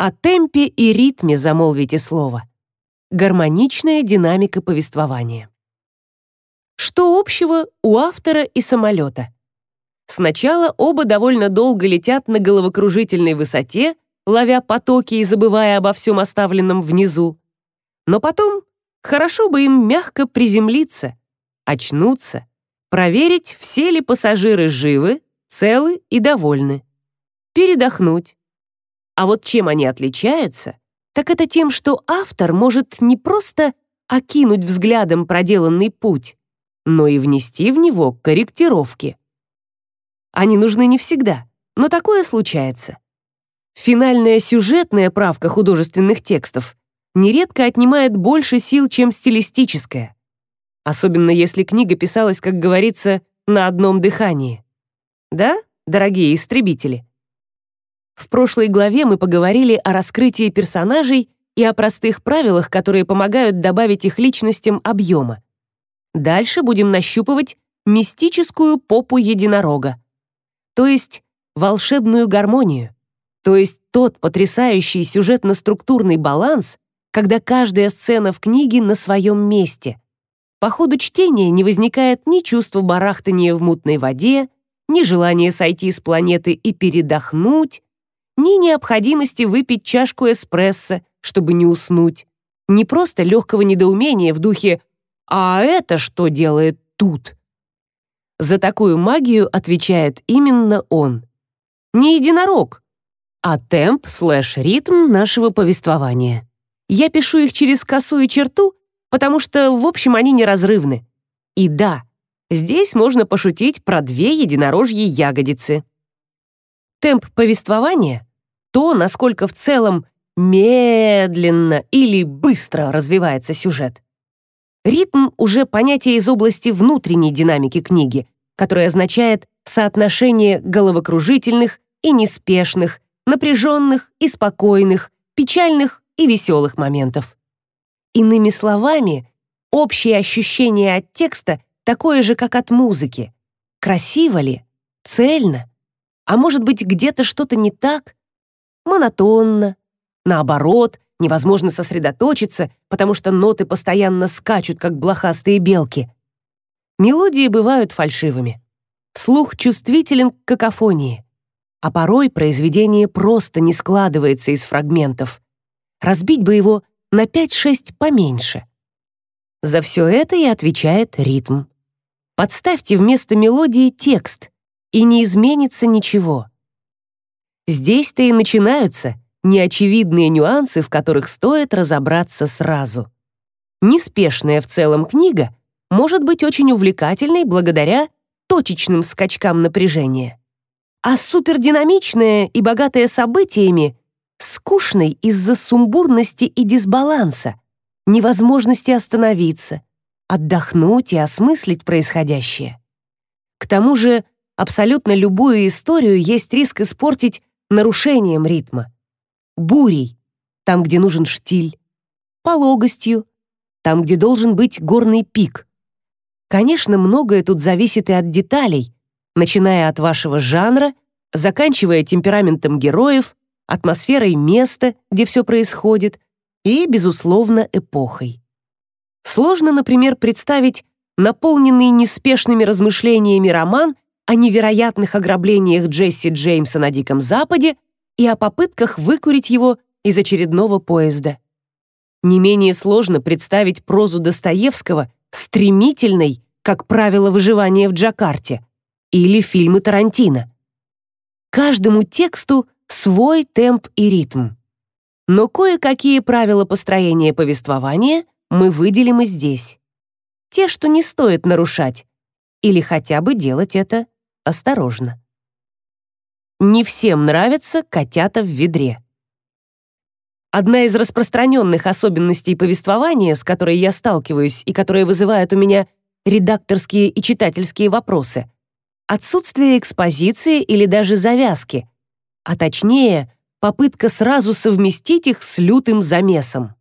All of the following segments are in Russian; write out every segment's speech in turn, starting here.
О темпе и ритме замолвите слово. Гармоничная динамика повествования. Что общего у автора и самолета? Сначала оба довольно долго летят на головокружительной высоте, ловя потоки и забывая обо всем оставленном внизу. Но потом хорошо бы им мягко приземлиться, очнуться, проверить, все ли пассажиры живы, целы и довольны. Передохнуть. А вот чем они отличаются, так это тем, что автор может не просто окинуть взглядом проделанный путь, но и внести в него корректировки. Они нужны не всегда, но такое случается. Финальная сюжетная правка художественных текстов нередко отнимает больше сил, чем стилистическая. Особенно если книга писалась, как говорится, на одном дыхании. Да, дорогие истребители? В прошлой главе мы поговорили о раскрытии персонажей и о простых правилах, которые помогают добавить их личностям объема. Дальше будем нащупывать мистическую попу единорога, то есть волшебную гармонию, то есть тот потрясающий сюжетно-структурный баланс, когда каждая сцена в книге на своем месте. По ходу чтения не возникает ни чувства барахтания в мутной воде, ни желания сойти с планеты и передохнуть, ни необходимости выпить чашку эспрессо, чтобы не уснуть, ни просто легкого недоумения в духе «А это что делает тут?» За такую магию отвечает именно он. Не единорог, а темп слэш-ритм нашего повествования. Я пишу их через косую черту, потому что, в общем, они неразрывны. И да, здесь можно пошутить про две единорожьи ягодицы. Темп повествования — то, насколько в целом медленно или быстро развивается сюжет. Ритм уже понятие из области внутренней динамики книги, которое означает соотношение головокружительных и неспешных, напряженных и спокойных, печальных и веселых моментов. Иными словами, общее ощущение от текста такое же, как от музыки. Красиво ли? Цельно? А может быть, где-то что-то не так? Монотонно? Наоборот, невозможно сосредоточиться, потому что ноты постоянно скачут, как блохастые белки. Мелодии бывают фальшивыми. Слух чувствителен к какофонии. А порой произведение просто не складывается из фрагментов. Разбить бы его на 5-6 поменьше. За все это и отвечает ритм. Подставьте вместо мелодии текст, и не изменится ничего. Здесь-то и начинаются неочевидные нюансы, в которых стоит разобраться сразу. Неспешная в целом книга может быть очень увлекательной благодаря точечным скачкам напряжения. А супердинамичная и богатая событиями скучной из-за сумбурности и дисбаланса, невозможности остановиться, отдохнуть и осмыслить происходящее. К тому же, абсолютно любую историю есть риск испортить нарушением ритма. Бурей, там, где нужен штиль, пологостью, там, где должен быть горный пик. Конечно, многое тут зависит и от деталей, начиная от вашего жанра, заканчивая темпераментом героев, атмосферой места, где все происходит, и, безусловно, эпохой. Сложно, например, представить наполненный неспешными размышлениями роман о невероятных ограблениях Джесси Джеймса на Диком Западе и о попытках выкурить его из очередного поезда. Не менее сложно представить прозу Достоевского стремительной, как правило выживания в Джакарте, или фильмы Тарантино. Каждому тексту свой темп и ритм. Но кое-какие правила построения повествования мы выделим и здесь. Те, что не стоит нарушать, или хотя бы делать это осторожно. Не всем нравятся котята в ведре. Одна из распространенных особенностей повествования, с которой я сталкиваюсь и которая вызывает у меня редакторские и читательские вопросы, отсутствие экспозиции или даже завязки, а точнее, попытка сразу совместить их с лютым замесом.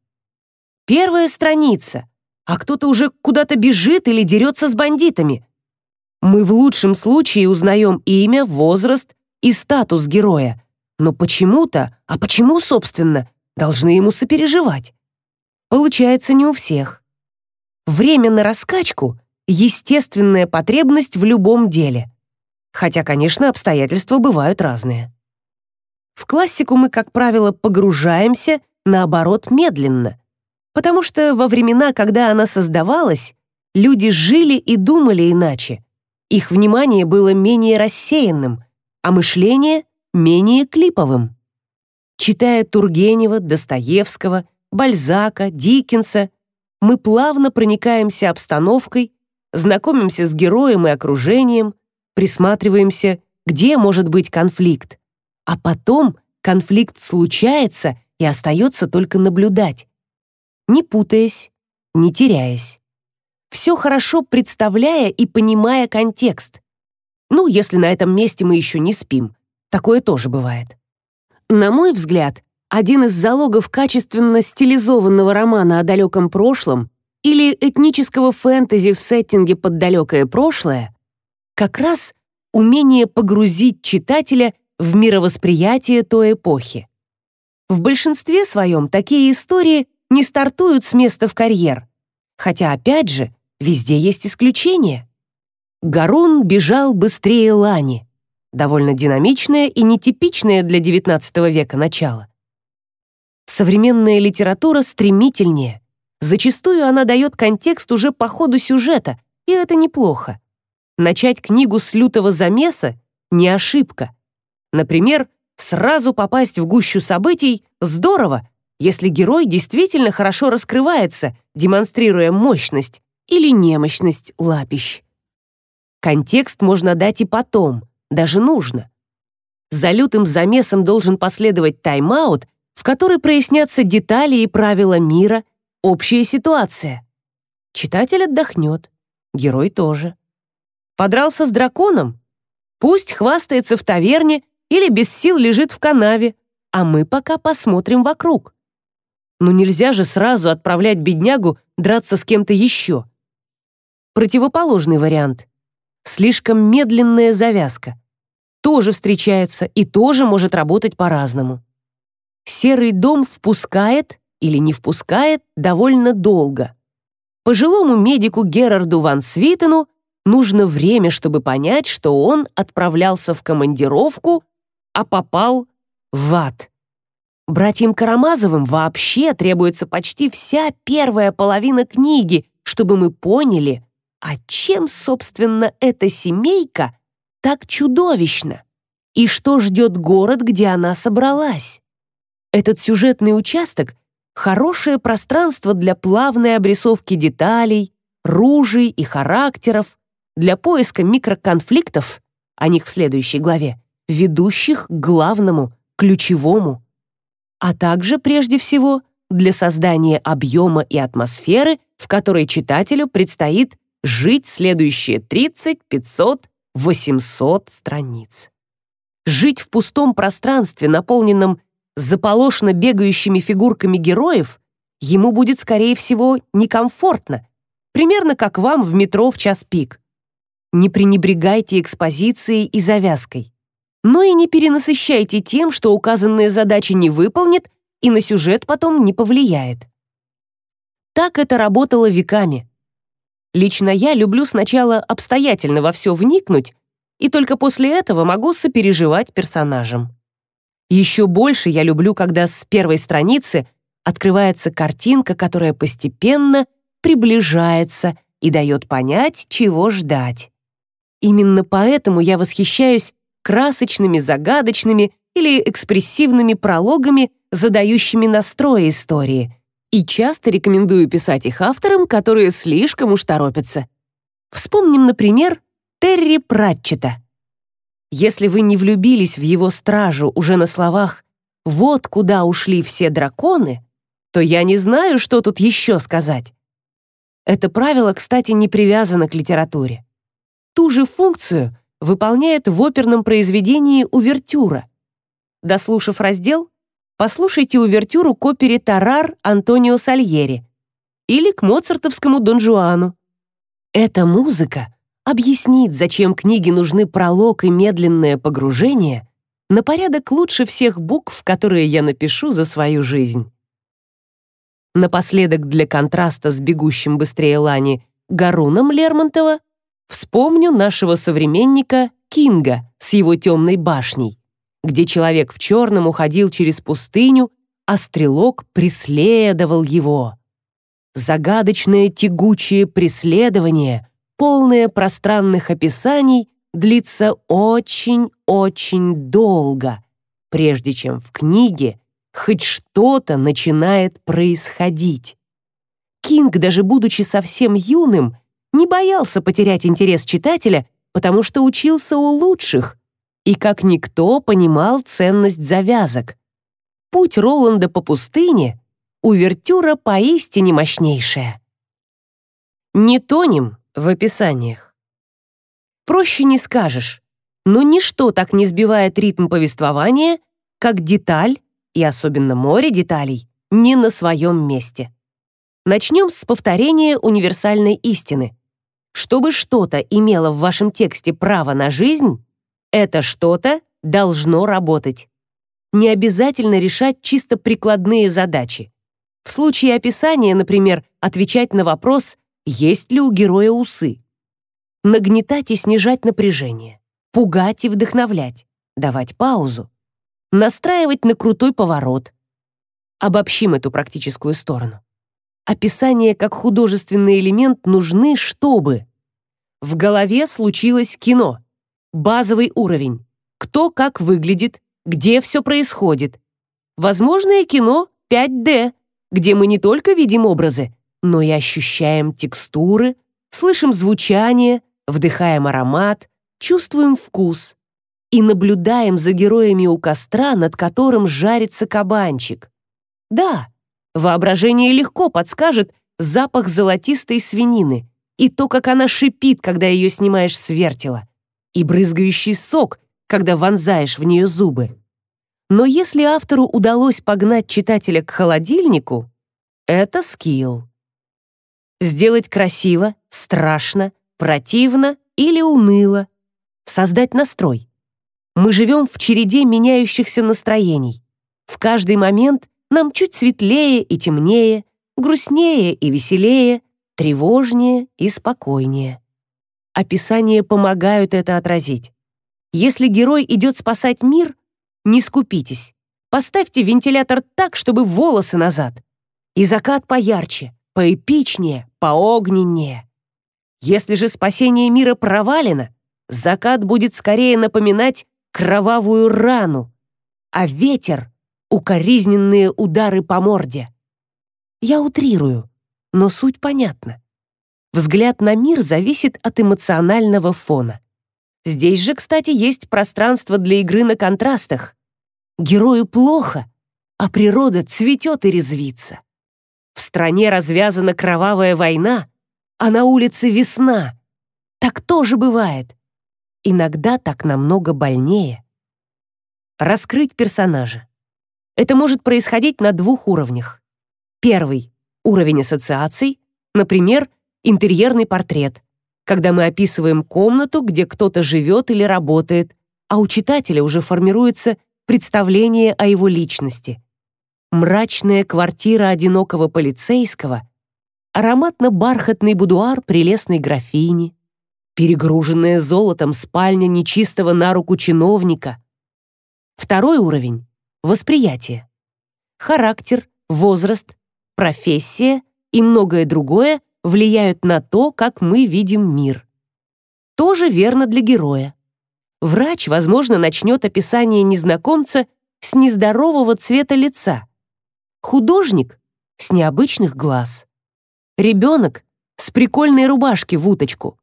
Первая страница, а кто-то уже куда-то бежит или дерется с бандитами. Мы в лучшем случае узнаем имя, возраст и статус героя, но почему-то, а почему, собственно, должны ему сопереживать? Получается не у всех. Время на раскачку — естественная потребность в любом деле. Хотя, конечно, обстоятельства бывают разные. В классику мы, как правило, погружаемся, наоборот, медленно, потому что во времена, когда она создавалась, люди жили и думали иначе. Их внимание было менее рассеянным, а мышление — менее клиповым. Читая Тургенева, Достоевского, Бальзака, Диккенса, мы плавно проникаемся обстановкой, знакомимся с героем и окружением, присматриваемся, где может быть конфликт. А потом конфликт случается и остается только наблюдать, не путаясь, не теряясь. Все хорошо представляя и понимая контекст. Ну, если на этом месте мы еще не спим. Такое тоже бывает. На мой взгляд, один из залогов качественно стилизованного романа о далеком прошлом или этнического фэнтези в сеттинге под далекое прошлое как раз умение погрузить читателя в мировосприятие той эпохи. В большинстве своем такие истории не стартуют с места в карьер, хотя, опять же, везде есть исключения. Гарун бежал быстрее Лани, довольно динамичное и нетипичное для XIX века начало. Современная литература стремительнее. Зачастую она дает контекст уже по ходу сюжета, и это неплохо. Начать книгу с лютого замеса — не ошибка. Например, сразу попасть в гущу событий — здорово, если герой действительно хорошо раскрывается, демонстрируя мощность или немощность лапищ. Контекст можно дать и потом, даже нужно. За лютым замесом должен последовать тайм-аут, в который прояснятся детали и правила мира, общая ситуация. Читатель отдохнет, герой тоже. Подрался с драконом? Пусть хвастается в таверне или без сил лежит в канаве, а мы пока посмотрим вокруг. Но нельзя же сразу отправлять беднягу драться с кем-то еще. Противоположный вариант. Слишком медленная завязка. Тоже встречается и тоже может работать по-разному. Серый дом впускает или не впускает довольно долго. Пожилому медику Герарду ван Свитену нужно время, чтобы понять, что он отправлялся в командировку, а попал в ад. Братьям Карамазовым вообще требуется почти вся первая половина книги, чтобы мы поняли, а чем, собственно, эта семейка так чудовищна? И что ждет город, где она собралась? Этот сюжетный участок — хорошее пространство для плавной обрисовки деталей, ружей и характеров, для поиска микроконфликтов, о них в следующей главе, ведущих к главному, ключевому, а также, прежде всего, для создания объема и атмосферы, в которой читателю предстоит жить следующие 30, 500, 800 страниц. Жить в пустом пространстве, наполненном заполошно бегающими фигурками героев, ему будет, скорее всего, некомфортно, примерно как вам в метро в час пик. Не пренебрегайте экспозицией и завязкой. Но и не перенасыщайте тем, что указанные задачи не выполнит и на сюжет потом не повлияет. Так это работало веками. Лично я люблю сначала обстоятельно во все вникнуть, и только после этого могу сопереживать персонажам. Еще больше я люблю, когда с первой страницы открывается картинка, которая постепенно приближается и дает понять, чего ждать. Именно поэтому я восхищаюсь красочными, загадочными или экспрессивными прологами, задающими настрой истории, и часто рекомендую писать их авторам, которые слишком уж торопятся. Вспомним, например, Терри Пратчета. Если вы не влюбились в его стражу уже на словах «вот куда ушли все драконы», то я не знаю, что тут еще сказать. Это правило, кстати, не привязано к литературе. Ту же функцию выполняет в оперном произведении увертюра. Дослушав раздел, послушайте увертюру к опере «Тарар» Антонио Сальери или к моцартовскому «Дон Жуану». Эта музыка объяснит, зачем книге нужны пролог и медленное погружение, на порядок лучше всех букв, которые я напишу за свою жизнь. Напоследок для контраста с бегущим быстрее Лани Гаруном Лермонтова вспомню нашего современника Кинга с его темной башней, где человек в черном уходил через пустыню, а стрелок преследовал его. Загадочное тягучее преследование, полное пространных описаний, длится очень-очень долго, прежде чем в книге хоть что-то начинает происходить. Кинг, даже будучи совсем юным, не боялся потерять интерес читателя, потому что учился у лучших и как никто понимал ценность завязок. Путь Роланда по пустыне — увертюра поистине мощнейшая. Не тонем в описаниях. Проще не скажешь, но ничто так не сбивает ритм повествования, как деталь, и особенно море деталей, не на своем месте. Начнем с повторения универсальной истины. Чтобы что-то имело в вашем тексте право на жизнь, это что-то должно работать. Не обязательно решать чисто прикладные задачи. В случае описания, например, отвечать на вопрос, есть ли у героя усы. Нагнетать и снижать напряжение. Пугать и вдохновлять. Давать паузу настраивать на крутой поворот. Обобщим эту практическую сторону. Описания как художественный элемент нужны, чтобы в голове случилось кино, базовый уровень, кто как выглядит, где все происходит. Возможное кино 5D, где мы не только видим образы, но и ощущаем текстуры, слышим звучание, вдыхаем аромат, чувствуем вкус и наблюдаем за героями у костра, над которым жарится кабанчик. Да, воображение легко подскажет запах золотистой свинины и то, как она шипит, когда ее снимаешь с вертела, и брызгающий сок, когда вонзаешь в нее зубы. Но если автору удалось погнать читателя к холодильнику, это скилл. Сделать красиво, страшно, противно или уныло. Создать настрой. Мы живем в череде меняющихся настроений. В каждый момент нам чуть светлее и темнее, грустнее и веселее, тревожнее и спокойнее. Описания помогают это отразить. Если герой идет спасать мир, не скупитесь. Поставьте вентилятор так, чтобы волосы назад. И закат поярче, поэпичнее, поогненнее. Если же спасение мира провалено, закат будет скорее напоминать кровавую рану, а ветер — укоризненные удары по морде. Я утрирую, но суть понятна. Взгляд на мир зависит от эмоционального фона. Здесь же, кстати, есть пространство для игры на контрастах. Герою плохо, а природа цветет и резвится. В стране развязана кровавая война, а на улице весна. Так тоже бывает. Иногда так намного больнее. Раскрыть персонажа. Это может происходить на двух уровнях. Первый — уровень ассоциаций, например, интерьерный портрет, когда мы описываем комнату, где кто-то живет или работает, а у читателя уже формируется представление о его личности. Мрачная квартира одинокого полицейского, ароматно-бархатный будуар прелестной графини, перегруженная золотом спальня нечистого на руку чиновника. Второй уровень — восприятие. Характер, возраст, профессия и многое другое влияют на то, как мы видим мир. Тоже верно для героя. Врач, возможно, начнет описание незнакомца с нездорового цвета лица. Художник — с необычных глаз. Ребенок — с прикольной рубашки в уточку.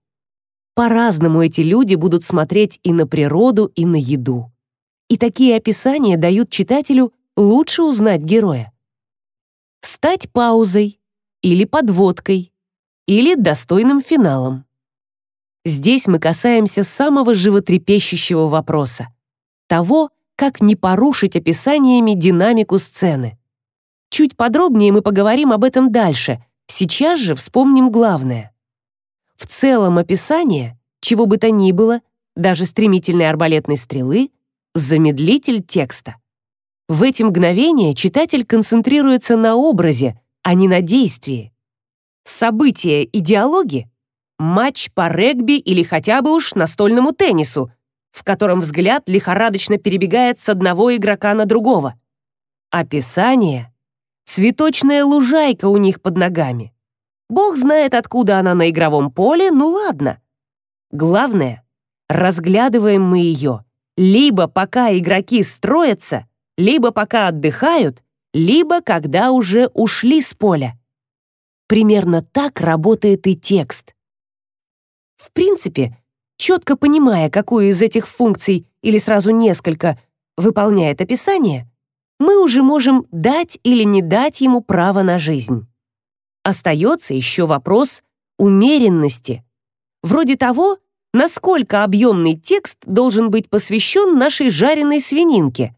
По-разному эти люди будут смотреть и на природу, и на еду. И такие описания дают читателю лучше узнать героя. Стать паузой или подводкой, или достойным финалом. Здесь мы касаемся самого животрепещущего вопроса — того, как не порушить описаниями динамику сцены. Чуть подробнее мы поговорим об этом дальше, сейчас же вспомним главное. В целом описание, чего бы то ни было, даже стремительной арбалетной стрелы, замедлитель текста. В эти мгновения читатель концентрируется на образе, а не на действии. События и диалоги — матч по регби или хотя бы уж настольному теннису, в котором взгляд лихорадочно перебегает с одного игрока на другого. Описание — цветочная лужайка у них под ногами. Бог знает, откуда она на игровом поле, ну ладно. Главное, разглядываем мы ее либо пока игроки строятся, либо пока отдыхают, либо когда уже ушли с поля. Примерно так работает и текст. В принципе, четко понимая, какую из этих функций или сразу несколько выполняет описание, мы уже можем дать или не дать ему право на жизнь. Остается еще вопрос умеренности. Вроде того, насколько объемный текст должен быть посвящен нашей жареной свининке,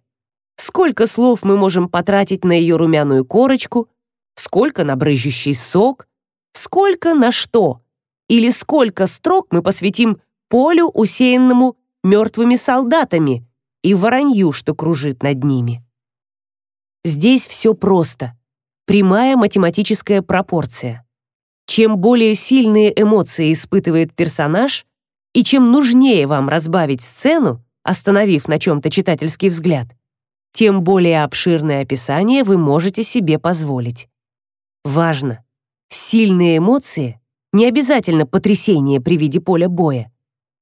сколько слов мы можем потратить на ее румяную корочку, сколько на брызжущий сок, сколько на что, или сколько строк мы посвятим полю, усеянному мертвыми солдатами, и воронью, что кружит над ними. Здесь все просто прямая математическая пропорция. Чем более сильные эмоции испытывает персонаж, и чем нужнее вам разбавить сцену, остановив на чем-то читательский взгляд, тем более обширное описание вы можете себе позволить. Важно, сильные эмоции не обязательно потрясение при виде поля боя,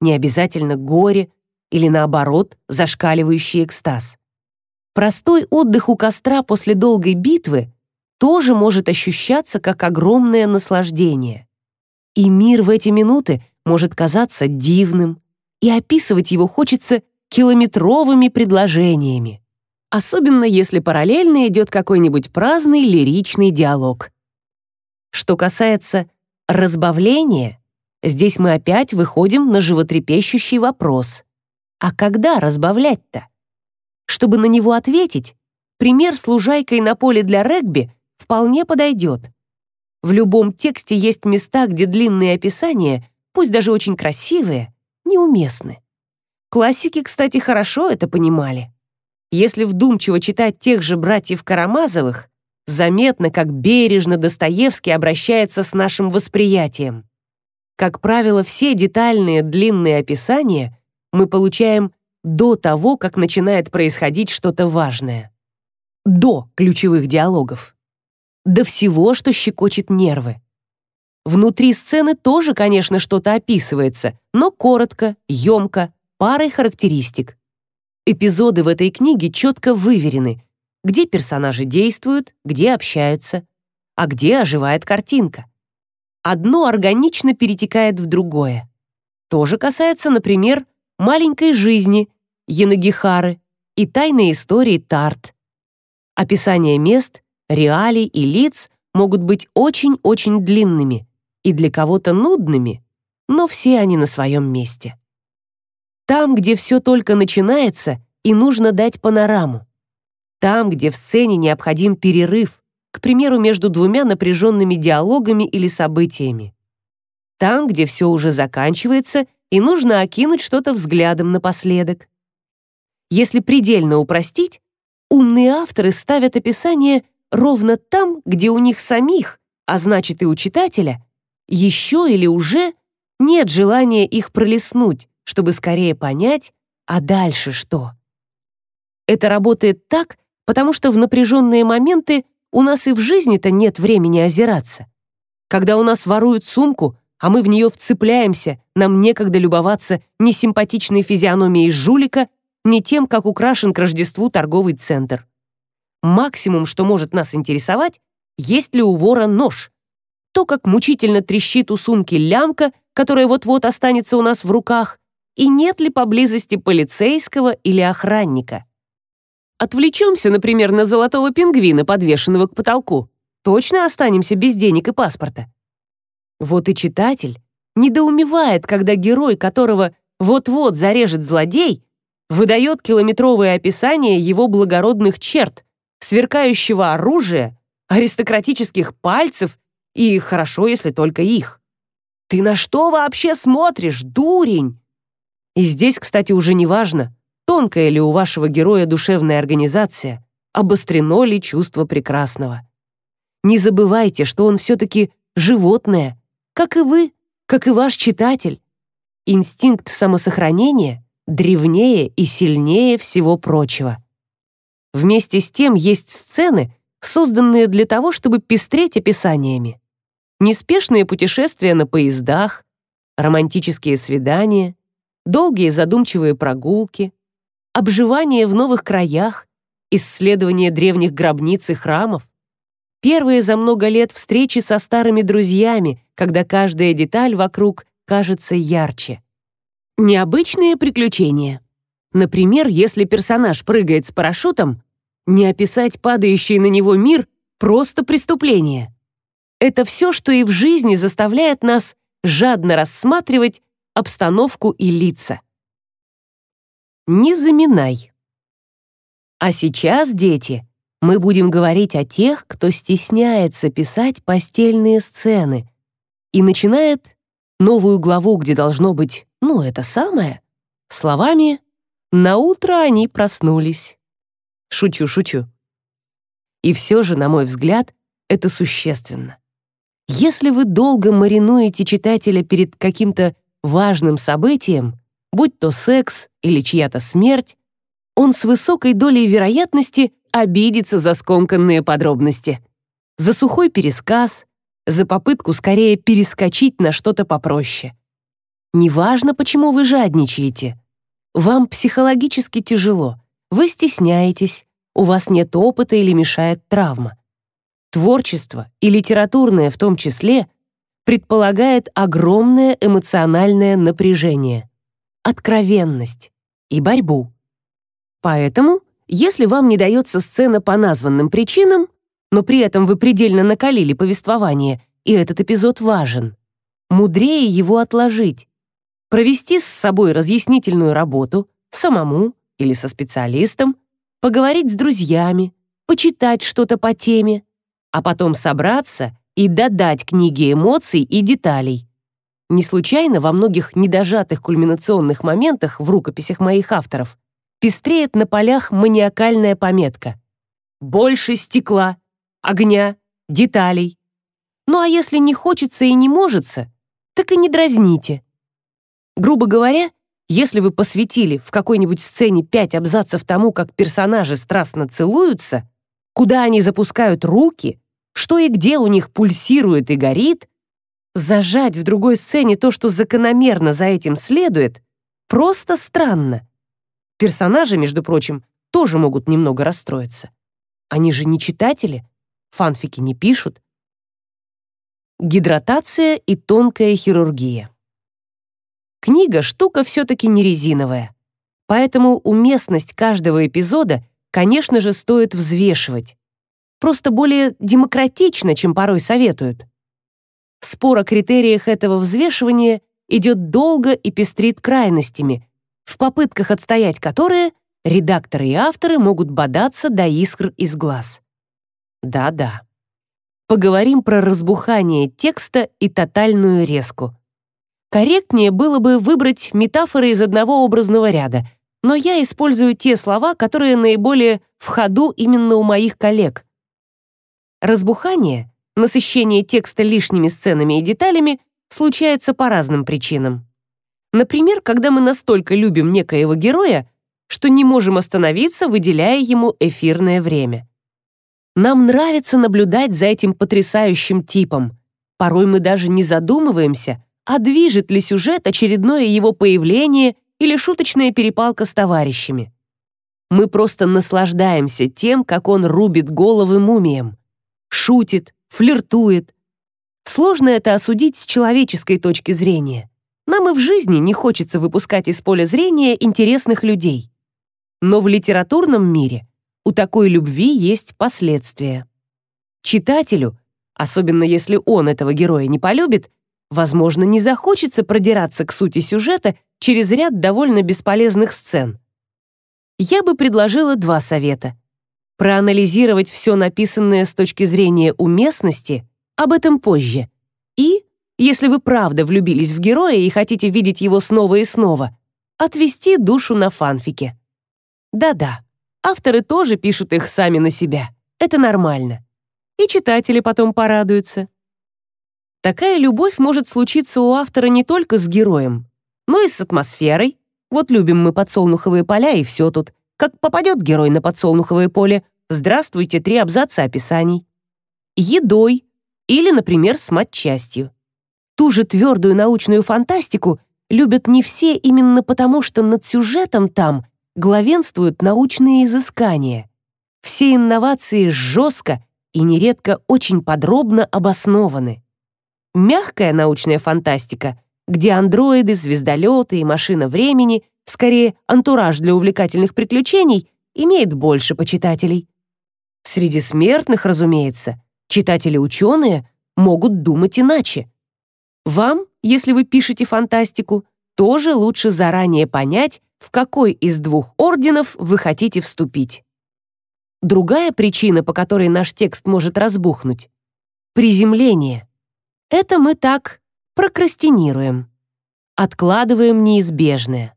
не обязательно горе или наоборот зашкаливающий экстаз. Простой отдых у костра после долгой битвы тоже может ощущаться как огромное наслаждение. И мир в эти минуты может казаться дивным, и описывать его хочется километровыми предложениями. Особенно если параллельно идет какой-нибудь праздный лиричный диалог. Что касается разбавления, здесь мы опять выходим на животрепещущий вопрос. А когда разбавлять-то? Чтобы на него ответить, пример с лужайкой на поле для регби вполне подойдет. В любом тексте есть места, где длинные описания, пусть даже очень красивые, неуместны. Классики, кстати, хорошо это понимали. Если вдумчиво читать тех же братьев Карамазовых, заметно, как бережно Достоевский обращается с нашим восприятием. Как правило, все детальные длинные описания мы получаем до того, как начинает происходить что-то важное. До ключевых диалогов до всего, что щекочет нервы. Внутри сцены тоже, конечно, что-то описывается, но коротко, емко, парой характеристик. Эпизоды в этой книге четко выверены, где персонажи действуют, где общаются, а где оживает картинка. Одно органично перетекает в другое. Тоже касается, например, маленькой жизни Янагихары и тайной истории Тарт. Описание мест реалий и лиц могут быть очень-очень длинными и для кого-то нудными, но все они на своем месте. Там, где все только начинается, и нужно дать панораму. Там, где в сцене необходим перерыв, к примеру, между двумя напряженными диалогами или событиями. Там, где все уже заканчивается, и нужно окинуть что-то взглядом напоследок. Если предельно упростить, умные авторы ставят описание ровно там, где у них самих, а значит и у читателя, еще или уже нет желания их пролистнуть, чтобы скорее понять, а дальше что. Это работает так, потому что в напряженные моменты у нас и в жизни-то нет времени озираться. Когда у нас воруют сумку, а мы в нее вцепляемся, нам некогда любоваться ни симпатичной физиономией жулика, ни тем, как украшен к Рождеству торговый центр. Максимум, что может нас интересовать, есть ли у вора нож. То, как мучительно трещит у сумки лямка, которая вот-вот останется у нас в руках, и нет ли поблизости полицейского или охранника. Отвлечемся, например, на золотого пингвина, подвешенного к потолку. Точно останемся без денег и паспорта. Вот и читатель недоумевает, когда герой, которого вот-вот зарежет злодей, выдает километровое описание его благородных черт, сверкающего оружия, аристократических пальцев и хорошо, если только их. Ты на что вообще смотришь, дурень? И здесь, кстати, уже не важно, тонкая ли у вашего героя душевная организация, обострено ли чувство прекрасного. Не забывайте, что он все-таки животное, как и вы, как и ваш читатель. Инстинкт самосохранения древнее и сильнее всего прочего. Вместе с тем есть сцены, созданные для того, чтобы пестреть описаниями. Неспешные путешествия на поездах, романтические свидания, долгие задумчивые прогулки, обживание в новых краях, исследование древних гробниц и храмов, первые за много лет встречи со старыми друзьями, когда каждая деталь вокруг кажется ярче. Необычные приключения. Например, если персонаж прыгает с парашютом, не описать падающий на него мир просто преступление. Это все, что и в жизни заставляет нас жадно рассматривать обстановку и лица. Не заминай. А сейчас, дети, мы будем говорить о тех, кто стесняется писать постельные сцены и начинает новую главу, где должно быть, ну, это самое, словами «На утро они проснулись». Шучу, шучу. И все же, на мой взгляд, это существенно. Если вы долго маринуете читателя перед каким-то важным событием, будь то секс или чья-то смерть, он с высокой долей вероятности обидится за скомканные подробности, за сухой пересказ, за попытку скорее перескочить на что-то попроще. Неважно, почему вы жадничаете. Вам психологически тяжело, вы стесняетесь, у вас нет опыта или мешает травма. Творчество, и литературное в том числе, предполагает огромное эмоциональное напряжение, откровенность и борьбу. Поэтому, если вам не дается сцена по названным причинам, но при этом вы предельно накалили повествование, и этот эпизод важен, мудрее его отложить, провести с собой разъяснительную работу самому или со специалистом, поговорить с друзьями, почитать что-то по теме, а потом собраться и додать книге эмоций и деталей. Не случайно во многих недожатых кульминационных моментах в рукописях моих авторов пестреет на полях маниакальная пометка «Больше стекла, огня, деталей». Ну а если не хочется и не можется, так и не дразните. Грубо говоря, если вы посвятили в какой-нибудь сцене пять абзацев тому, как персонажи страстно целуются, куда они запускают руки, что и где у них пульсирует и горит, зажать в другой сцене то, что закономерно за этим следует, просто странно. Персонажи, между прочим, тоже могут немного расстроиться. Они же не читатели, фанфики не пишут. Гидратация и тонкая хирургия. Книга штука все-таки не резиновая, поэтому уместность каждого эпизода, конечно же, стоит взвешивать просто более демократично, чем порой советуют. Спор о критериях этого взвешивания идет долго и пестрит крайностями, в попытках отстоять которые редакторы и авторы могут бодаться до искр из глаз. Да-да. Поговорим про разбухание текста и тотальную резку. Корректнее было бы выбрать метафоры из одного образного ряда, но я использую те слова, которые наиболее в ходу именно у моих коллег, Разбухание, насыщение текста лишними сценами и деталями случается по разным причинам. Например, когда мы настолько любим некоего героя, что не можем остановиться, выделяя ему эфирное время. Нам нравится наблюдать за этим потрясающим типом. Порой мы даже не задумываемся, а движет ли сюжет очередное его появление или шуточная перепалка с товарищами. Мы просто наслаждаемся тем, как он рубит головы мумиям шутит, флиртует. Сложно это осудить с человеческой точки зрения. Нам и в жизни не хочется выпускать из поля зрения интересных людей. Но в литературном мире у такой любви есть последствия. Читателю, особенно если он этого героя не полюбит, возможно, не захочется продираться к сути сюжета через ряд довольно бесполезных сцен. Я бы предложила два совета проанализировать все написанное с точки зрения уместности, об этом позже. И, если вы правда влюбились в героя и хотите видеть его снова и снова, отвести душу на фанфике. Да-да, авторы тоже пишут их сами на себя. Это нормально. И читатели потом порадуются. Такая любовь может случиться у автора не только с героем, но и с атмосферой. Вот любим мы подсолнуховые поля, и все тут. Как попадет герой на подсолнуховое поле, здравствуйте, три абзаца описаний. Едой или, например, с матчастью. Ту же твердую научную фантастику любят не все именно потому, что над сюжетом там главенствуют научные изыскания. Все инновации жестко и нередко очень подробно обоснованы. Мягкая научная фантастика, где андроиды, звездолеты и машина времени, скорее антураж для увлекательных приключений, имеет больше почитателей. Среди смертных, разумеется, читатели-ученые могут думать иначе. Вам, если вы пишете фантастику, тоже лучше заранее понять, в какой из двух орденов вы хотите вступить. Другая причина, по которой наш текст может разбухнуть — приземление. Это мы так прокрастинируем. Откладываем неизбежное.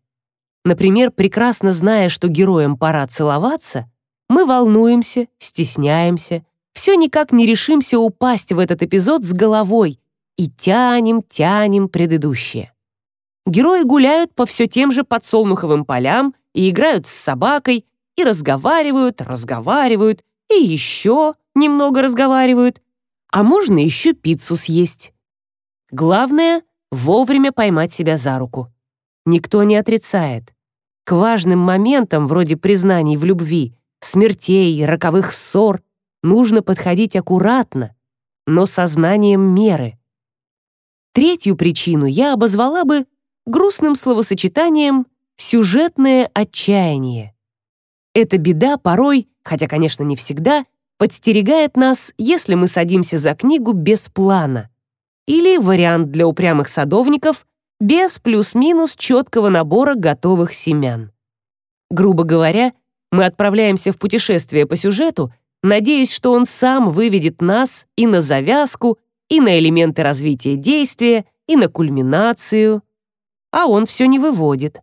Например, прекрасно зная, что героям пора целоваться, мы волнуемся, стесняемся, все никак не решимся упасть в этот эпизод с головой и тянем, тянем предыдущее. Герои гуляют по все тем же подсолнуховым полям и играют с собакой, и разговаривают, разговаривают, и еще немного разговаривают, а можно еще пиццу съесть. Главное — вовремя поймать себя за руку. Никто не отрицает. К важным моментам, вроде признаний в любви, смертей, роковых ссор, нужно подходить аккуратно, но сознанием меры. Третью причину я обозвала бы грустным словосочетанием «сюжетное отчаяние». Эта беда порой, хотя, конечно, не всегда, подстерегает нас, если мы садимся за книгу без плана. Или вариант для упрямых садовников без плюс-минус четкого набора готовых семян. Грубо говоря, мы отправляемся в путешествие по сюжету, надеясь, что он сам выведет нас и на завязку, и на элементы развития действия, и на кульминацию. А он все не выводит.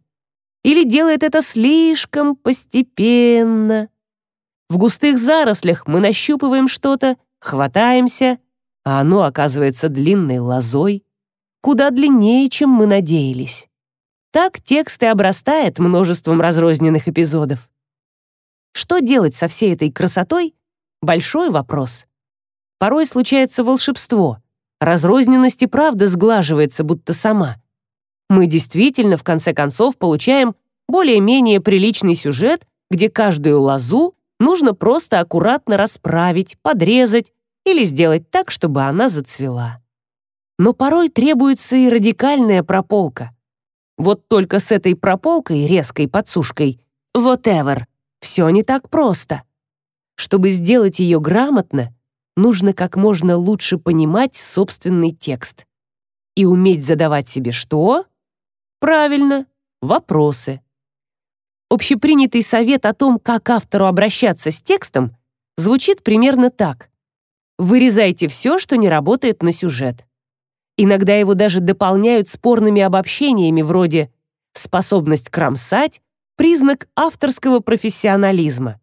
Или делает это слишком постепенно. В густых зарослях мы нащупываем что-то, хватаемся, а оно оказывается длинной лозой, куда длиннее, чем мы надеялись. Так текст и обрастает множеством разрозненных эпизодов. Что делать со всей этой красотой? Большой вопрос. Порой случается волшебство. Разрозненность и правда сглаживается будто сама. Мы действительно, в конце концов, получаем более-менее приличный сюжет, где каждую лозу нужно просто аккуратно расправить, подрезать или сделать так, чтобы она зацвела. Но порой требуется и радикальная прополка. Вот только с этой прополкой, резкой подсушкой, whatever, все не так просто. Чтобы сделать ее грамотно, нужно как можно лучше понимать собственный текст и уметь задавать себе что? Правильно, вопросы. Общепринятый совет о том, как автору обращаться с текстом, звучит примерно так. Вырезайте все, что не работает на сюжет. Иногда его даже дополняют спорными обобщениями вроде «способность кромсать» — признак авторского профессионализма.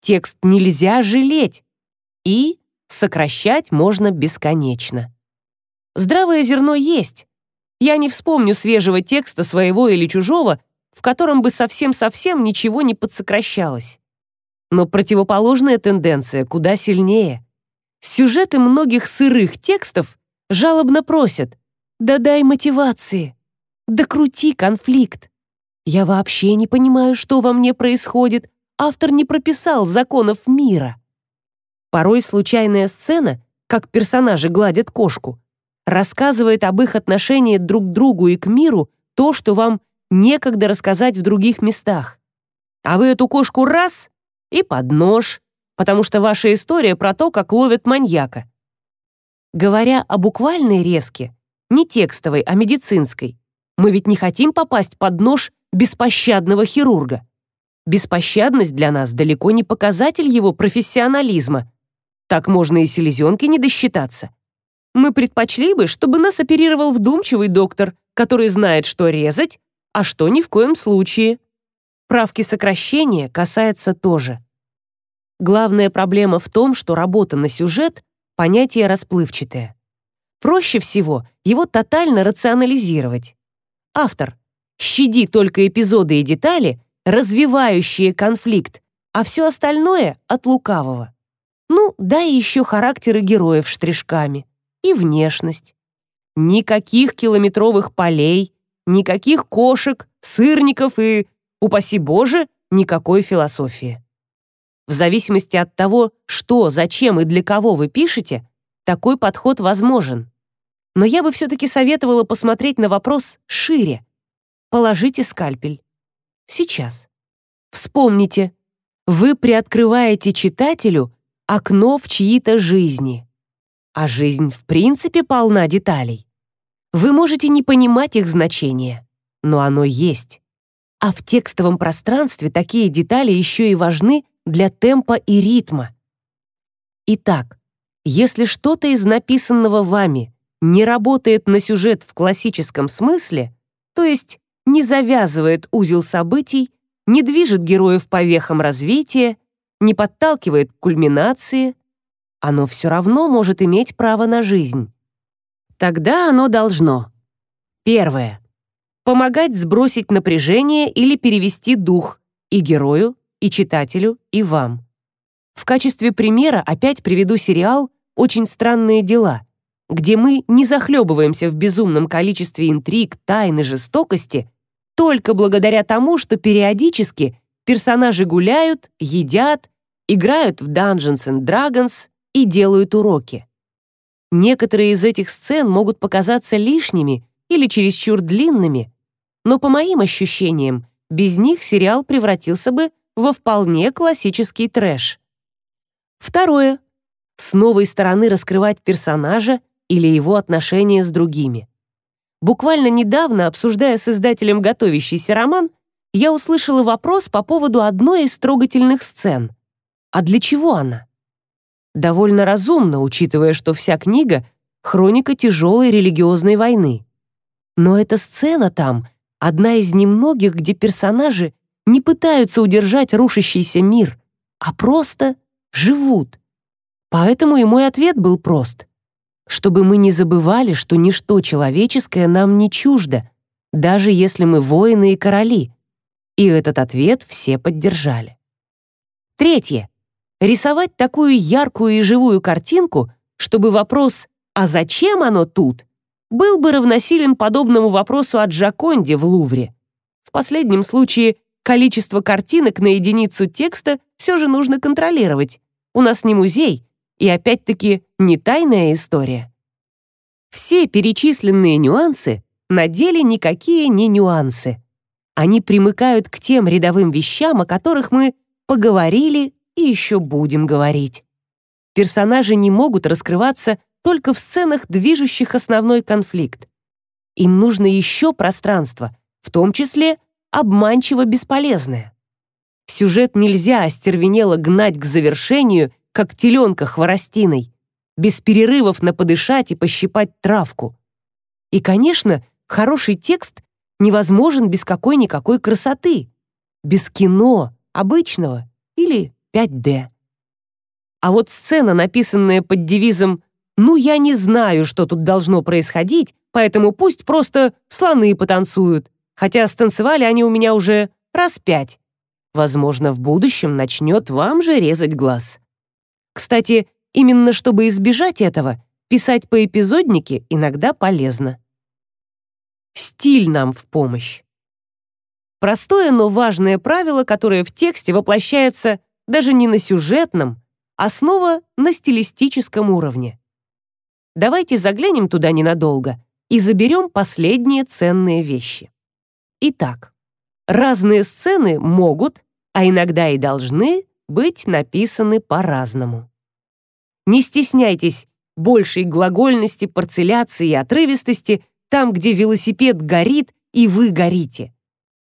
Текст нельзя жалеть. И сокращать можно бесконечно. Здравое зерно есть. Я не вспомню свежего текста своего или чужого, в котором бы совсем-совсем ничего не подсокращалось. Но противоположная тенденция куда сильнее. Сюжеты многих сырых текстов жалобно просят «Да дай мотивации! Да крути конфликт! Я вообще не понимаю, что во мне происходит, автор не прописал законов мира». Порой случайная сцена, как персонажи гладят кошку, рассказывает об их отношении друг к другу и к миру то, что вам некогда рассказать в других местах. А вы эту кошку раз и под нож, потому что ваша история про то, как ловят маньяка. Говоря о буквальной резке, не текстовой, а медицинской, мы ведь не хотим попасть под нож беспощадного хирурга. Беспощадность для нас далеко не показатель его профессионализма. Так можно и селезенки не досчитаться. Мы предпочли бы, чтобы нас оперировал вдумчивый доктор, который знает, что резать, а что ни в коем случае. Правки сокращения касается тоже. Главная проблема в том, что работа на сюжет — понятие расплывчатое. Проще всего его тотально рационализировать. Автор, щади только эпизоды и детали, развивающие конфликт, а все остальное — от лукавого. Ну, да и еще характеры героев штришками. И внешность. Никаких километровых полей, никаких кошек, сырников и упаси Боже, никакой философии. В зависимости от того, что, зачем и для кого вы пишете, такой подход возможен. Но я бы все-таки советовала посмотреть на вопрос шире. Положите скальпель. Сейчас. Вспомните, вы приоткрываете читателю окно в чьи-то жизни. А жизнь в принципе полна деталей. Вы можете не понимать их значения, но оно есть. А в текстовом пространстве такие детали еще и важны для темпа и ритма. Итак, если что-то из написанного вами не работает на сюжет в классическом смысле, то есть не завязывает узел событий, не движет героев по вехам развития, не подталкивает к кульминации, оно все равно может иметь право на жизнь. Тогда оно должно. Первое помогать сбросить напряжение или перевести дух и герою, и читателю, и вам. В качестве примера опять приведу сериал «Очень странные дела», где мы не захлебываемся в безумном количестве интриг, тайн и жестокости только благодаря тому, что периодически персонажи гуляют, едят, играют в Dungeons and Dragons и делают уроки. Некоторые из этих сцен могут показаться лишними или чересчур длинными, но по моим ощущениям, без них сериал превратился бы во вполне классический трэш. Второе. С новой стороны раскрывать персонажа или его отношения с другими. Буквально недавно, обсуждая с издателем готовящийся роман, я услышала вопрос по поводу одной из трогательных сцен. А для чего она? Довольно разумно, учитывая, что вся книга — хроника тяжелой религиозной войны. Но эта сцена там одна из немногих, где персонажи не пытаются удержать рушащийся мир, а просто живут. Поэтому и мой ответ был прост. Чтобы мы не забывали, что ничто человеческое нам не чуждо, даже если мы воины и короли. И этот ответ все поддержали. Третье. Рисовать такую яркую и живую картинку, чтобы вопрос «А зачем оно тут?» был бы равносилен подобному вопросу о Джаконде в Лувре. В последнем случае количество картинок на единицу текста все же нужно контролировать. У нас не музей, и опять-таки не тайная история. Все перечисленные нюансы на деле никакие не нюансы. Они примыкают к тем рядовым вещам, о которых мы поговорили и еще будем говорить. Персонажи не могут раскрываться только в сценах, движущих основной конфликт. Им нужно еще пространство, в том числе обманчиво бесполезное. Сюжет нельзя остервенело гнать к завершению, как теленка хворостиной, без перерывов на подышать и пощипать травку. И, конечно, хороший текст невозможен без какой-никакой красоты, без кино, обычного или 5D. А вот сцена, написанная под девизом ну, я не знаю, что тут должно происходить, поэтому пусть просто слоны потанцуют, хотя станцевали они у меня уже раз пять. Возможно, в будущем начнет вам же резать глаз. Кстати, именно чтобы избежать этого, писать по эпизоднике иногда полезно. Стиль нам в помощь. Простое, но важное правило, которое в тексте воплощается даже не на сюжетном, а снова на стилистическом уровне. Давайте заглянем туда ненадолго и заберем последние ценные вещи. Итак, разные сцены могут, а иногда и должны быть написаны по-разному. Не стесняйтесь большей глагольности, парцеляции и отрывистости там, где велосипед горит и вы горите.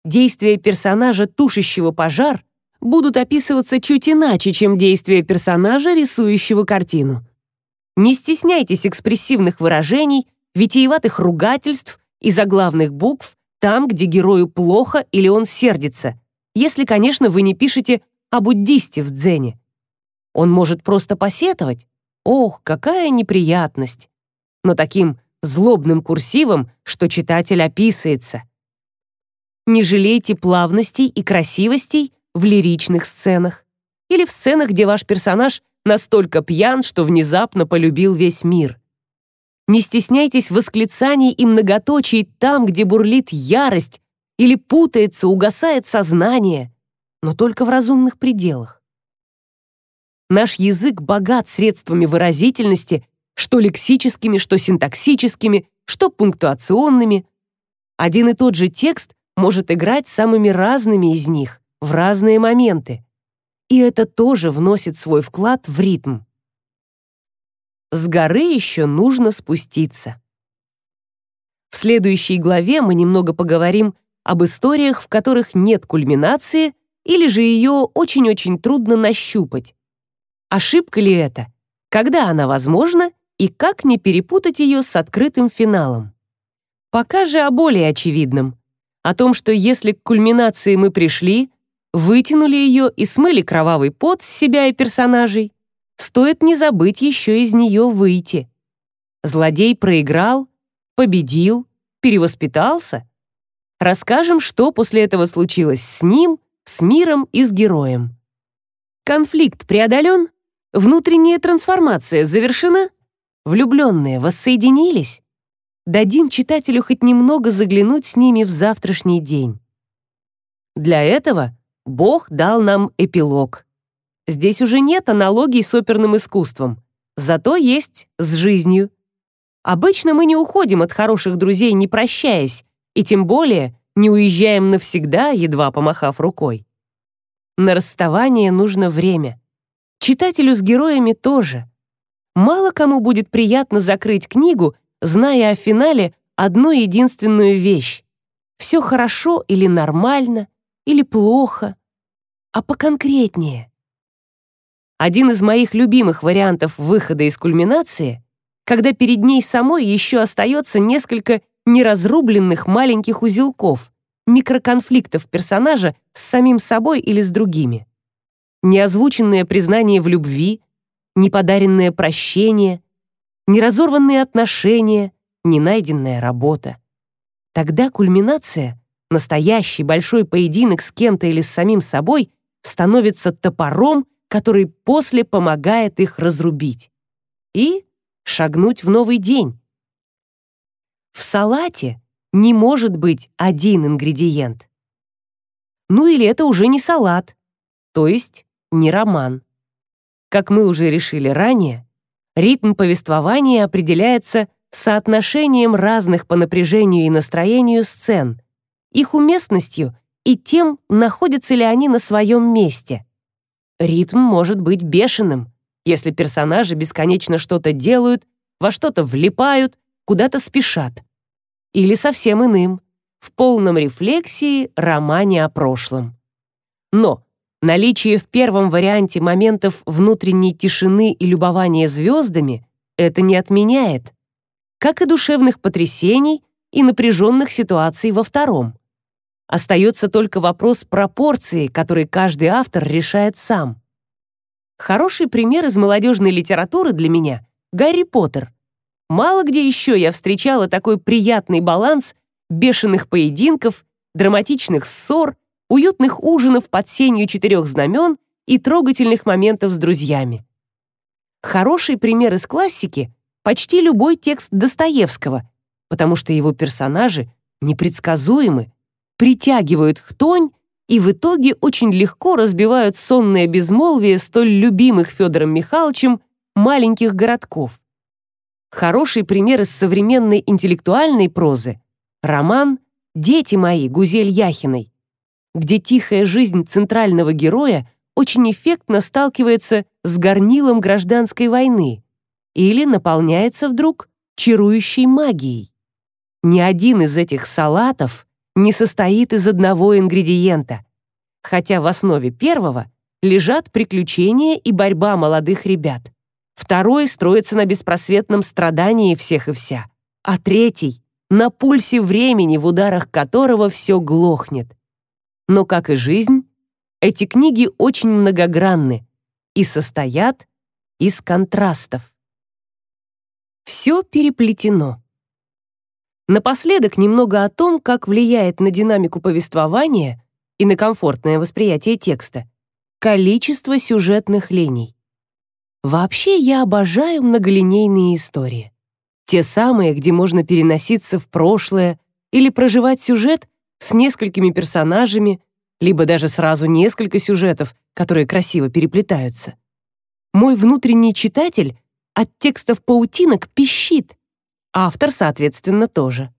Действия персонажа, тушащего пожар, будут описываться чуть иначе, чем действия персонажа, рисующего картину. Не стесняйтесь экспрессивных выражений, витиеватых ругательств и заглавных букв там, где герою плохо или он сердится. если, конечно, вы не пишете о буддисте в дзене. Он может просто посетовать. Ох, какая неприятность. Но таким злобным курсивом, что читатель описывается. Не жалейте плавностей и красивостей в лиричных сценах или в сценах, где ваш персонаж настолько пьян, что внезапно полюбил весь мир. Не стесняйтесь восклицаний и многоточий там, где бурлит ярость или путается, угасает сознание, но только в разумных пределах. Наш язык богат средствами выразительности, что лексическими, что синтаксическими, что пунктуационными. Один и тот же текст может играть самыми разными из них в разные моменты. И это тоже вносит свой вклад в ритм. С горы еще нужно спуститься. В следующей главе мы немного поговорим об историях, в которых нет кульминации или же ее очень-очень трудно нащупать. Ошибка ли это? Когда она возможна и как не перепутать ее с открытым финалом? Пока же о более очевидном. О том, что если к кульминации мы пришли, вытянули ее и смыли кровавый пот с себя и персонажей, стоит не забыть еще из нее выйти. Злодей проиграл, победил, перевоспитался. Расскажем, что после этого случилось с ним, с миром и с героем. Конфликт преодолен, внутренняя трансформация завершена, влюбленные воссоединились. Дадим читателю хоть немного заглянуть с ними в завтрашний день. Для этого Бог дал нам эпилог. Здесь уже нет аналогий с оперным искусством, зато есть с жизнью. Обычно мы не уходим от хороших друзей, не прощаясь, и тем более не уезжаем навсегда, едва помахав рукой. На расставание нужно время. Читателю с героями тоже. Мало кому будет приятно закрыть книгу, зная о финале одну единственную вещь. Все хорошо или нормально, или плохо, а поконкретнее. Один из моих любимых вариантов выхода из кульминации, когда перед ней самой еще остается несколько неразрубленных маленьких узелков, микроконфликтов персонажа с самим собой или с другими. Неозвученное признание в любви, неподаренное прощение, неразорванные отношения, ненайденная работа. Тогда кульминация, настоящий большой поединок с кем-то или с самим собой, становится топором, который после помогает их разрубить. И шагнуть в новый день. В салате не может быть один ингредиент. Ну или это уже не салат, то есть не роман. Как мы уже решили ранее, ритм повествования определяется соотношением разных по напряжению и настроению сцен, их уместностью и тем, находятся ли они на своем месте. Ритм может быть бешеным, если персонажи бесконечно что-то делают, во что-то влипают, куда-то спешат. Или совсем иным, в полном рефлексии романе о прошлом. Но наличие в первом варианте моментов внутренней тишины и любования звездами это не отменяет, как и душевных потрясений и напряженных ситуаций во втором. Остается только вопрос пропорции, который каждый автор решает сам. Хороший пример из молодежной литературы для меня — Гарри Поттер. Мало где еще я встречала такой приятный баланс бешеных поединков, драматичных ссор, уютных ужинов под сенью четырех знамен и трогательных моментов с друзьями. Хороший пример из классики — почти любой текст Достоевского, потому что его персонажи непредсказуемы, притягивают хтонь и в итоге очень легко разбивают сонное безмолвие столь любимых Федором Михайловичем маленьких городков. Хороший пример из современной интеллектуальной прозы — роман «Дети мои» Гузель Яхиной, где тихая жизнь центрального героя очень эффектно сталкивается с горнилом гражданской войны или наполняется вдруг чарующей магией. Ни один из этих салатов не состоит из одного ингредиента, хотя в основе первого лежат приключения и борьба молодых ребят. Второй строится на беспросветном страдании всех и вся, а третий — на пульсе времени, в ударах которого все глохнет. Но, как и жизнь, Эти книги очень многогранны и состоят из контрастов. Все переплетено. Напоследок немного о том, как влияет на динамику повествования и на комфортное восприятие текста количество сюжетных линий. Вообще я обожаю многолинейные истории. Те самые, где можно переноситься в прошлое или проживать сюжет с несколькими персонажами, либо даже сразу несколько сюжетов, которые красиво переплетаются. Мой внутренний читатель от текстов паутинок пищит, автор, соответственно, тоже.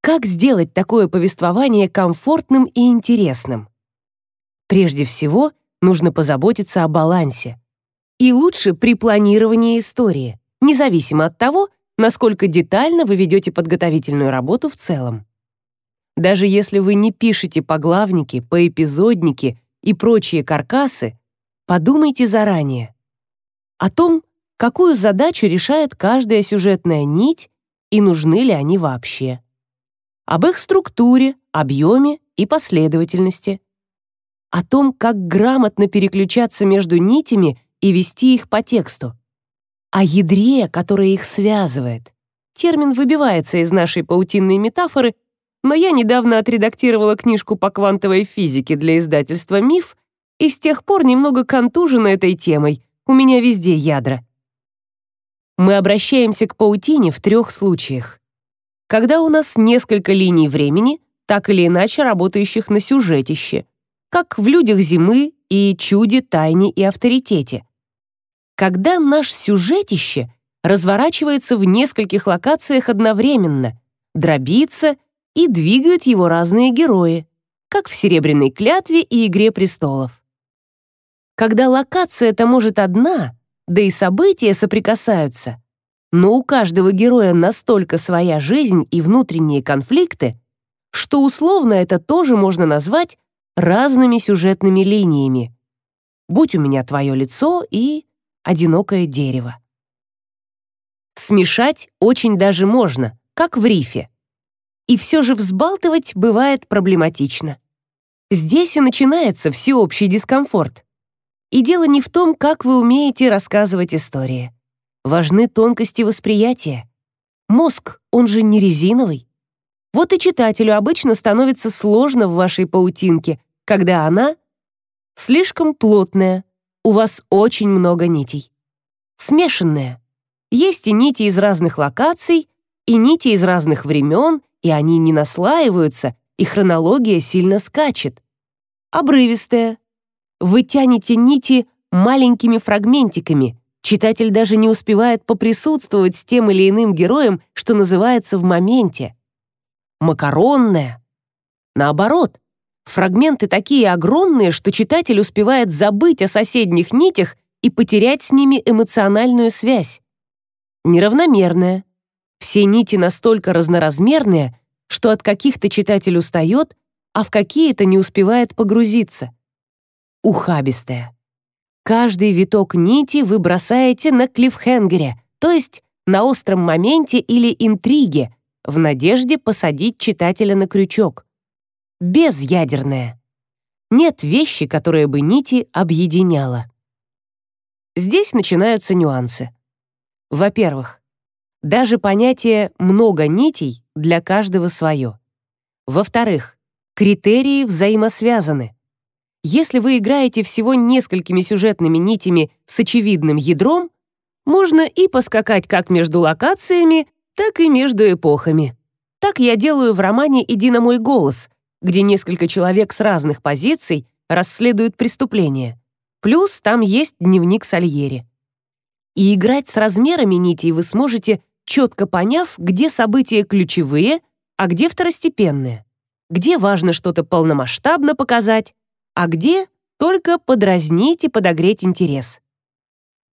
Как сделать такое повествование комфортным и интересным? Прежде всего, нужно позаботиться о балансе. И лучше при планировании истории, независимо от того, насколько детально вы ведете подготовительную работу в целом. Даже если вы не пишете поглавники, поэпизодники и прочие каркасы, подумайте заранее о том, какую задачу решает каждая сюжетная нить и нужны ли они вообще. Об их структуре, объеме и последовательности. О том, как грамотно переключаться между нитями и вести их по тексту. О ядре, которое их связывает. Термин выбивается из нашей паутинной метафоры, но я недавно отредактировала книжку по квантовой физике для издательства «Миф» и с тех пор немного контужена этой темой. У меня везде ядра. Мы обращаемся к паутине в трех случаях. Когда у нас несколько линий времени, так или иначе работающих на сюжетище, как в «Людях зимы» и «Чуде, тайне и авторитете». Когда наш сюжетище разворачивается в нескольких локациях одновременно, дробится и двигают его разные герои, как в «Серебряной клятве» и «Игре престолов». Когда локация-то может одна, да и события соприкасаются. Но у каждого героя настолько своя жизнь и внутренние конфликты, что условно это тоже можно назвать разными сюжетными линиями. Будь у меня твое лицо и одинокое дерево. Смешать очень даже можно, как в рифе. И все же взбалтывать бывает проблематично. Здесь и начинается всеобщий дискомфорт. И дело не в том, как вы умеете рассказывать истории. Важны тонкости восприятия. Мозг, он же не резиновый. Вот и читателю обычно становится сложно в вашей паутинке, когда она слишком плотная, у вас очень много нитей. Смешанная. Есть и нити из разных локаций, и нити из разных времен, и они не наслаиваются, и хронология сильно скачет. Обрывистая, вы тянете нити маленькими фрагментиками. Читатель даже не успевает поприсутствовать с тем или иным героем, что называется в моменте. Макаронная. Наоборот, фрагменты такие огромные, что читатель успевает забыть о соседних нитях и потерять с ними эмоциональную связь. Неравномерная. Все нити настолько разноразмерные, что от каких-то читатель устает, а в какие-то не успевает погрузиться ухабистая. Каждый виток нити вы бросаете на клиффхенгере, то есть на остром моменте или интриге, в надежде посадить читателя на крючок. Безъядерная. Нет вещи, которая бы нити объединяла. Здесь начинаются нюансы. Во-первых, даже понятие «много нитей» для каждого свое. Во-вторых, критерии взаимосвязаны. Если вы играете всего несколькими сюжетными нитями с очевидным ядром, можно и поскакать как между локациями, так и между эпохами. Так я делаю в романе «Иди на мой голос», где несколько человек с разных позиций расследуют преступление. Плюс там есть дневник Сальери. И играть с размерами нитей вы сможете, четко поняв, где события ключевые, а где второстепенные. Где важно что-то полномасштабно показать, а где только подразнить и подогреть интерес.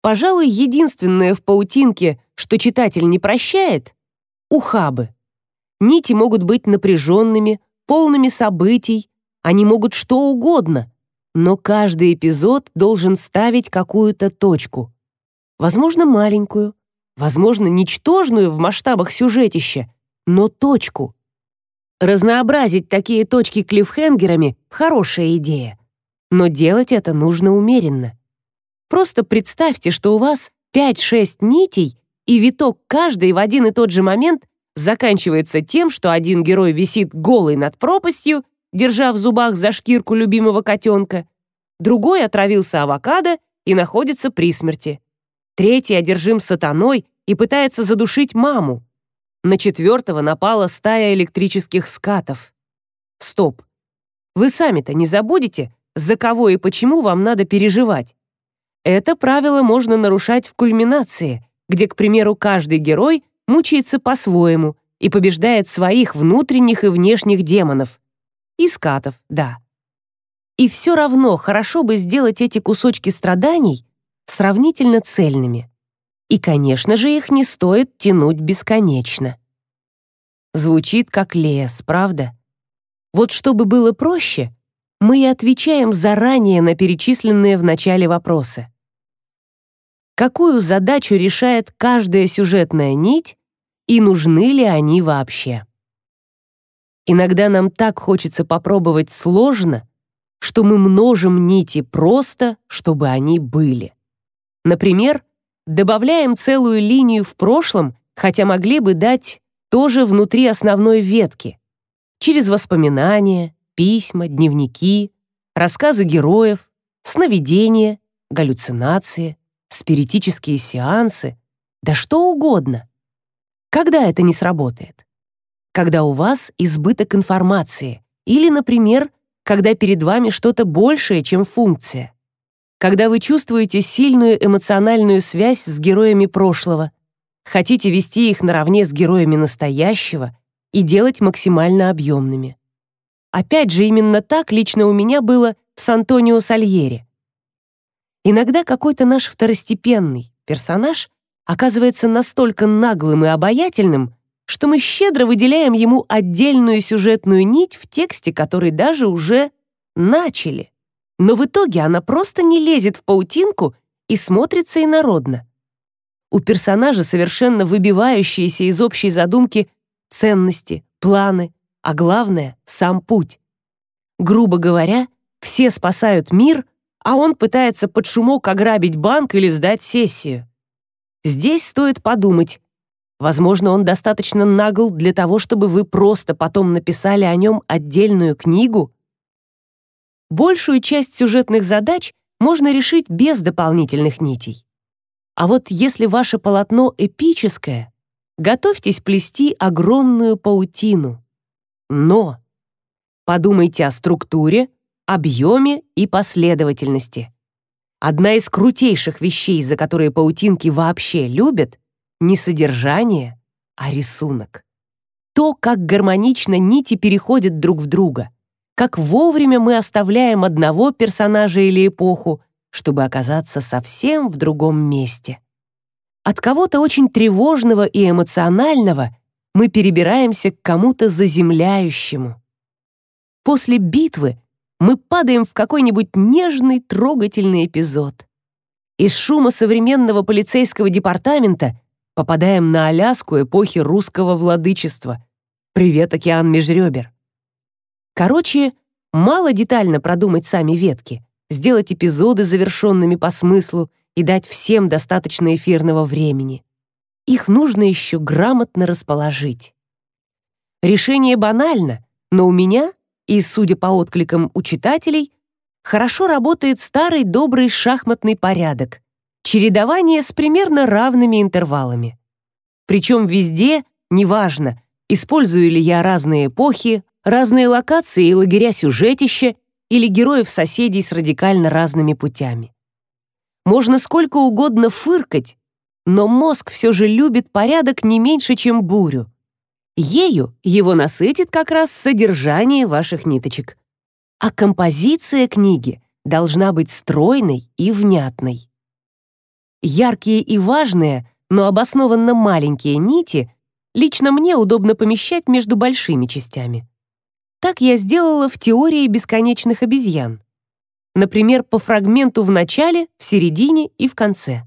Пожалуй, единственное в паутинке, что читатель не прощает — ухабы. Нити могут быть напряженными, полными событий, они могут что угодно, но каждый эпизод должен ставить какую-то точку. Возможно, маленькую, возможно, ничтожную в масштабах сюжетища, но точку. Разнообразить такие точки клиффхенгерами — хорошая идея. но делать это нужно умеренно. Просто представьте, что у вас 5-6 нитей, и виток каждой в один и тот же момент заканчивается тем, что один герой висит голый над пропастью, держа в зубах за шкирку любимого котенка, другой отравился авокадо и находится при смерти. Третий одержим сатаной и пытается задушить маму. На четвертого напала стая электрических скатов. Стоп. Вы сами-то не забудете, за кого и почему вам надо переживать. Это правило можно нарушать в кульминации, где, к примеру, каждый герой мучается по-своему и побеждает своих внутренних и внешних демонов. И скатов, да. И все равно хорошо бы сделать эти кусочки страданий сравнительно цельными. И, конечно же, их не стоит тянуть бесконечно. Звучит как лес, правда? Вот чтобы было проще, мы и отвечаем заранее на перечисленные в начале вопросы. Какую задачу решает каждая сюжетная нить и нужны ли они вообще? Иногда нам так хочется попробовать сложно, что мы множим нити просто, чтобы они были. Например, добавляем целую линию в прошлом, хотя могли бы дать тоже внутри основной ветки. Через воспоминания, письма, дневники, рассказы героев, сновидения, галлюцинации, спиритические сеансы, да что угодно. Когда это не сработает? Когда у вас избыток информации или, например, когда перед вами что-то большее, чем функция. Когда вы чувствуете сильную эмоциональную связь с героями прошлого, хотите вести их наравне с героями настоящего и делать максимально объемными. Опять же, именно так лично у меня было с Антонио Сальери. Иногда какой-то наш второстепенный персонаж оказывается настолько наглым и обаятельным, что мы щедро выделяем ему отдельную сюжетную нить в тексте, который даже уже начали. Но в итоге она просто не лезет в паутинку и смотрится инородно. У персонажа совершенно выбивающиеся из общей задумки ценности, планы, а главное — сам путь. Грубо говоря, все спасают мир, а он пытается под шумок ограбить банк или сдать сессию. Здесь стоит подумать, Возможно, он достаточно нагл для того, чтобы вы просто потом написали о нем отдельную книгу. Большую часть сюжетных задач можно решить без дополнительных нитей. А вот если ваше полотно эпическое, готовьтесь плести огромную паутину. Но подумайте о структуре, объеме и последовательности. Одна из крутейших вещей, за которые паутинки вообще любят, не содержание, а рисунок. То, как гармонично нити переходят друг в друга, как вовремя мы оставляем одного персонажа или эпоху, чтобы оказаться совсем в другом месте. От кого-то очень тревожного и эмоционального мы перебираемся к кому-то заземляющему. После битвы мы падаем в какой-нибудь нежный, трогательный эпизод. Из шума современного полицейского департамента Попадаем на Аляску эпохи русского владычества. Привет, океан межребер. Короче, мало детально продумать сами ветки, сделать эпизоды завершенными по смыслу и дать всем достаточно эфирного времени. Их нужно еще грамотно расположить. Решение банально, но у меня, и судя по откликам у читателей, хорошо работает старый добрый шахматный порядок, чередование с примерно равными интервалами. Причем везде, неважно, использую ли я разные эпохи, разные локации и лагеря сюжетища или героев-соседей с радикально разными путями. Можно сколько угодно фыркать, но мозг все же любит порядок не меньше, чем бурю. Ею его насытит как раз содержание ваших ниточек. А композиция книги должна быть стройной и внятной. Яркие и важные, но обоснованно маленькие нити лично мне удобно помещать между большими частями. Так я сделала в теории бесконечных обезьян. Например, по фрагменту в начале, в середине и в конце.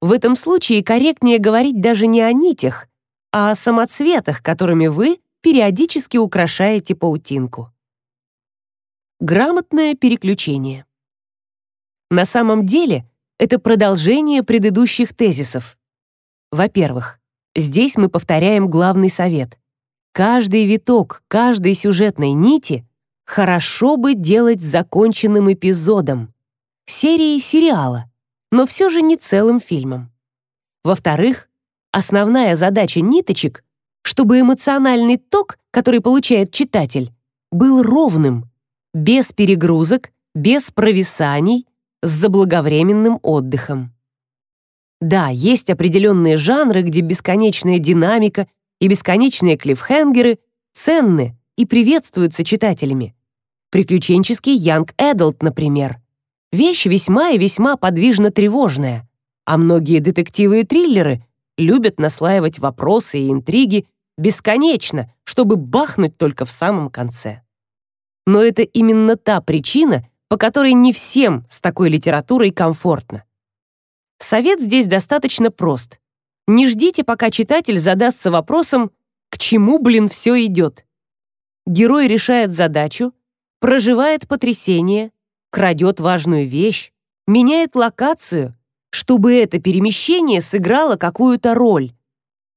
В этом случае корректнее говорить даже не о нитях, а о самоцветах, которыми вы периодически украшаете паутинку. Грамотное переключение. На самом деле, это продолжение предыдущих тезисов. Во-первых, здесь мы повторяем главный совет. Каждый виток, каждой сюжетной нити хорошо бы делать законченным эпизодом, серией сериала, но все же не целым фильмом. Во-вторых, основная задача ниточек, чтобы эмоциональный ток, который получает читатель, был ровным, без перегрузок, без провисаний, с заблаговременным отдыхом. Да, есть определенные жанры, где бесконечная динамика и бесконечные клиффхенгеры ценны и приветствуются читателями. Приключенческий Young Adult, например. Вещь весьма и весьма подвижно тревожная, а многие детективы и триллеры любят наслаивать вопросы и интриги бесконечно, чтобы бахнуть только в самом конце. Но это именно та причина, по которой не всем с такой литературой комфортно. Совет здесь достаточно прост. Не ждите, пока читатель задастся вопросом, к чему, блин, все идет. Герой решает задачу, проживает потрясение, крадет важную вещь, меняет локацию, чтобы это перемещение сыграло какую-то роль.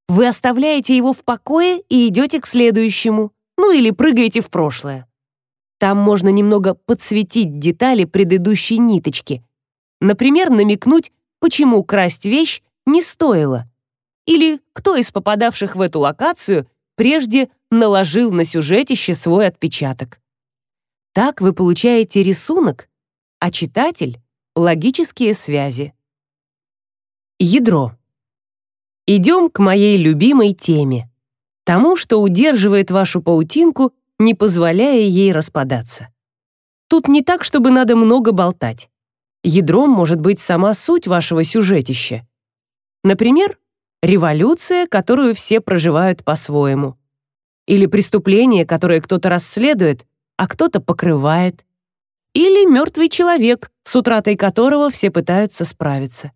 Вы оставляете его в покое и идете к следующему, ну или прыгаете в прошлое. Там можно немного подсветить детали предыдущей ниточки. Например, намекнуть, почему красть вещь не стоило. Или кто из попадавших в эту локацию прежде наложил на сюжетище свой отпечаток. Так вы получаете рисунок, а читатель — логические связи. Ядро. Идем к моей любимой теме. Тому, что удерживает вашу паутинку, не позволяя ей распадаться. Тут не так, чтобы надо много болтать. Ядром может быть сама суть вашего сюжетища. Например, революция, которую все проживают по-своему. Или преступление, которое кто-то расследует, а кто-то покрывает. Или мертвый человек, с утратой которого все пытаются справиться.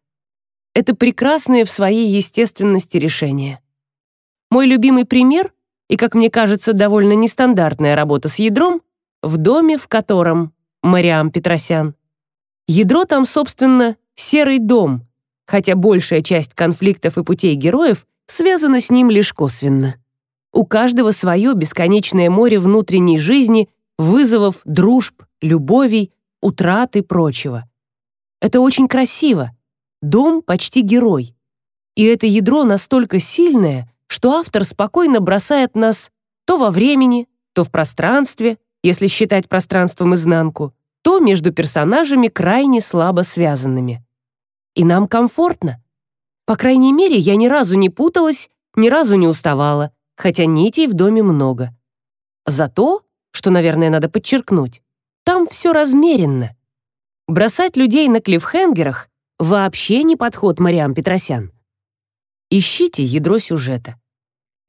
Это прекрасные в своей естественности решения. Мой любимый пример, и, как мне кажется, довольно нестандартная работа с ядром, в доме, в котором Мариам Петросян. Ядро там, собственно, серый дом, хотя большая часть конфликтов и путей героев связана с ним лишь косвенно. У каждого свое бесконечное море внутренней жизни вызовов, дружб, любовей, утрат и прочего. Это очень красиво. Дом почти герой. И это ядро настолько сильное, что автор спокойно бросает нас то во времени, то в пространстве, если считать пространством изнанку, то между персонажами крайне слабо связанными. И нам комфортно. По крайней мере, я ни разу не путалась, ни разу не уставала, хотя нитей в доме много. Зато что, наверное, надо подчеркнуть. Там все размеренно. Бросать людей на клиффхенгерах вообще не подход Мариам Петросян. Ищите ядро сюжета.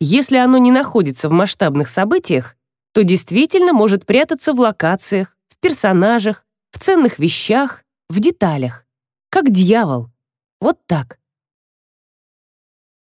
Если оно не находится в масштабных событиях, то действительно может прятаться в локациях, в персонажах, в ценных вещах, в деталях. Как дьявол. Вот так.